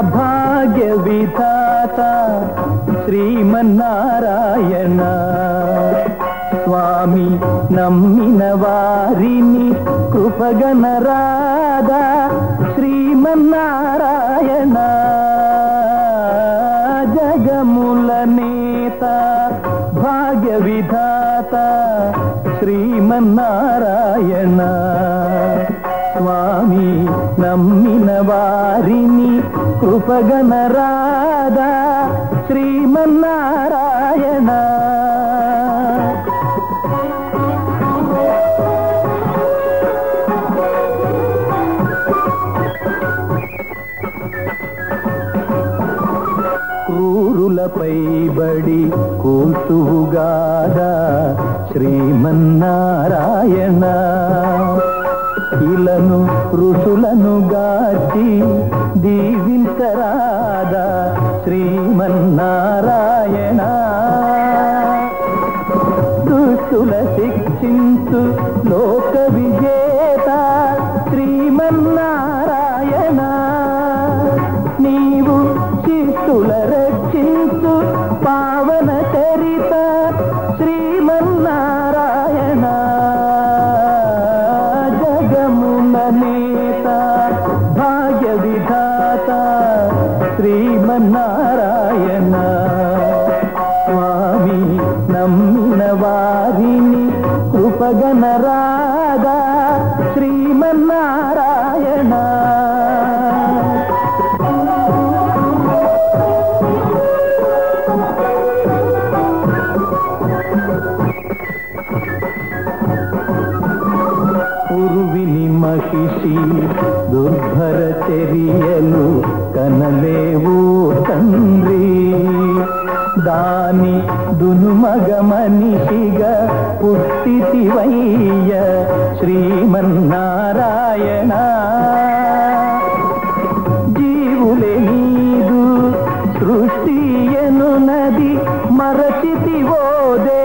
భాగ్య విధాత శ్రీమన్నారాయణ. స్వామి నమ్మిన వారిని కృపగనరాదా శ్రీమన్నారాయణ. జగముల నేత భాగ్య విధాత శ్రీమన్నారాయణ. నమ్మిన వారిని కృపగనరాదా శ్రీమన్నారాయణ. క్రూరులపై బడి కూతువుగాదా శ్రీమన్నారాయణ. ఇలను ఋషులను గాచి దీవించరాదా శ్రీమన్నారాయణ. దుష్టుల శిక్షించు నమ్మిన వారిని కృపగనరాగా శ్రీమన్నారాయణ. ఉరువిని మహిషి దుర్భర చర్యలు కనలేవు. దాని దునుమగ మనిషిగా పుట్టితివయ్య శ్రీమన్నారాయణ. జీవులే నీదు సృష్టియను నది మరచితివోదే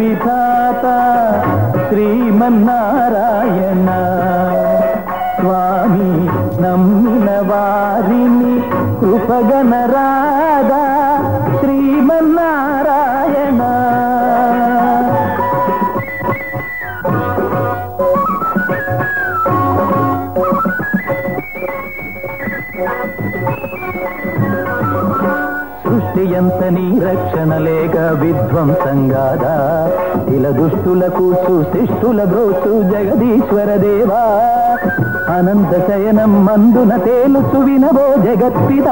విధాత శ్రీమన్నారాయణ. స్వామి నమ్మిన వారిని కృపగనరాదా సృష్టి ఎంత నీ రక్షణ లేక విధ్వంసంగాదా. తిల దుష్టులకు సుశిష్టుల బ్రోచు జగదీశ్వర దేవా. అనంత శయనం మందున తేలుచు వినవో జగత్పిత.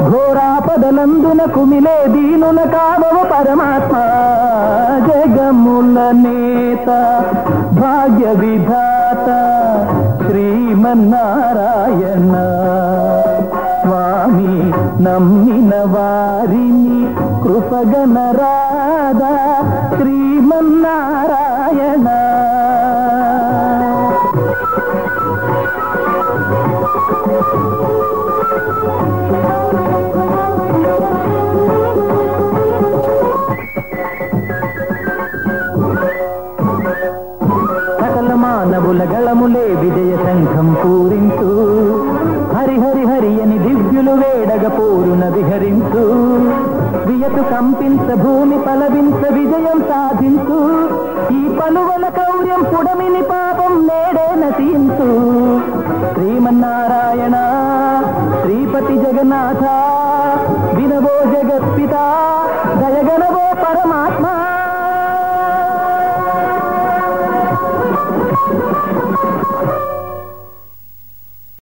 ఘోరాపదలందున కుమిలే దీనుల కావవ పరమాత్మ. జగముల నేత భాగ్య విధాత శ్రీమన్నారాయణ స్వామి నమ్మినవా? కృపగనరాదా శ్రీమన్నారాయణ. సకల మానవుల గళములే విజయ శంఖం పూరించు. హరి హరి హరి దివ్యులు వేడగ పోరున విహరించు. వియతు కంపించ భూమి పలవించ విజయం సాధించు. ఈ పలువల కౌర్యం పుడమిని పాపం నేడే నశించు.